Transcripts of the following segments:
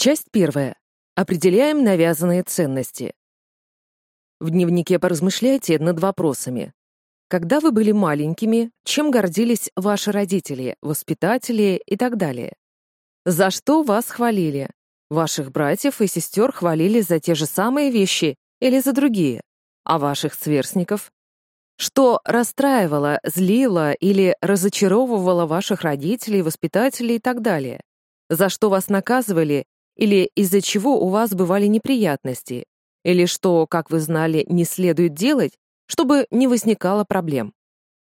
Часть первая. Определяем навязанные ценности. В дневнике поразмышляйте над вопросами. Когда вы были маленькими, чем гордились ваши родители, воспитатели и так далее? За что вас хвалили? Ваших братьев и сестер хвалили за те же самые вещи или за другие? А ваших сверстников? Что расстраивало, злило или разочаровывало ваших родителей, воспитателей и так далее? За что вас наказывали или из-за чего у вас бывали неприятности? Или что, как вы знали, не следует делать, чтобы не возникало проблем?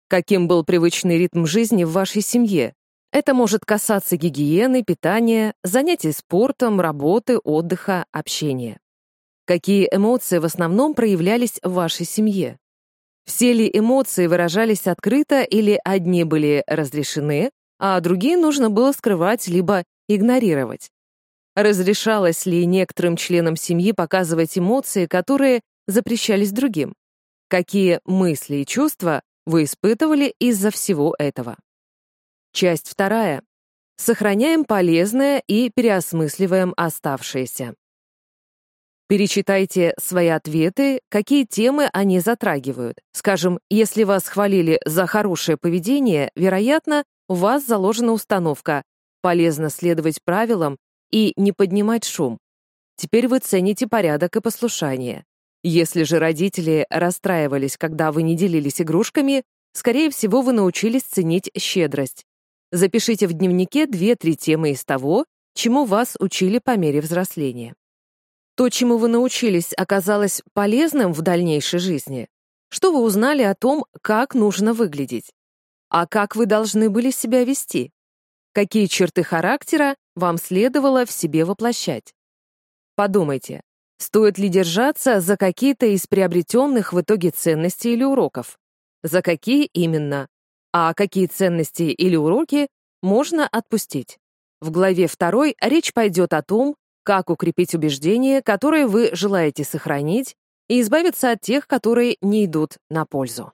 Каким был привычный ритм жизни в вашей семье? Это может касаться гигиены, питания, занятий спортом, работы, отдыха, общения. Какие эмоции в основном проявлялись в вашей семье? Все ли эмоции выражались открыто или одни были разрешены, а другие нужно было скрывать либо игнорировать? Разрешалось ли некоторым членам семьи показывать эмоции, которые запрещались другим? Какие мысли и чувства вы испытывали из-за всего этого? Часть вторая. Сохраняем полезное и переосмысливаем оставшееся. Перечитайте свои ответы, какие темы они затрагивают. Скажем, если вас хвалили за хорошее поведение, вероятно, у вас заложена установка «полезно следовать правилам и не поднимать шум». Теперь вы цените порядок и послушание. Если же родители расстраивались, когда вы не делились игрушками, скорее всего, вы научились ценить щедрость. Запишите в дневнике 2-3 темы из того, чему вас учили по мере взросления. То, чему вы научились, оказалось полезным в дальнейшей жизни. Что вы узнали о том, как нужно выглядеть? А как вы должны были себя вести? Какие черты характера вам следовало в себе воплощать? Подумайте, стоит ли держаться за какие-то из приобретенных в итоге ценностей или уроков? За какие именно? А какие ценности или уроки можно отпустить? В главе 2 речь пойдет о том, как укрепить убеждения, которые вы желаете сохранить, и избавиться от тех, которые не идут на пользу.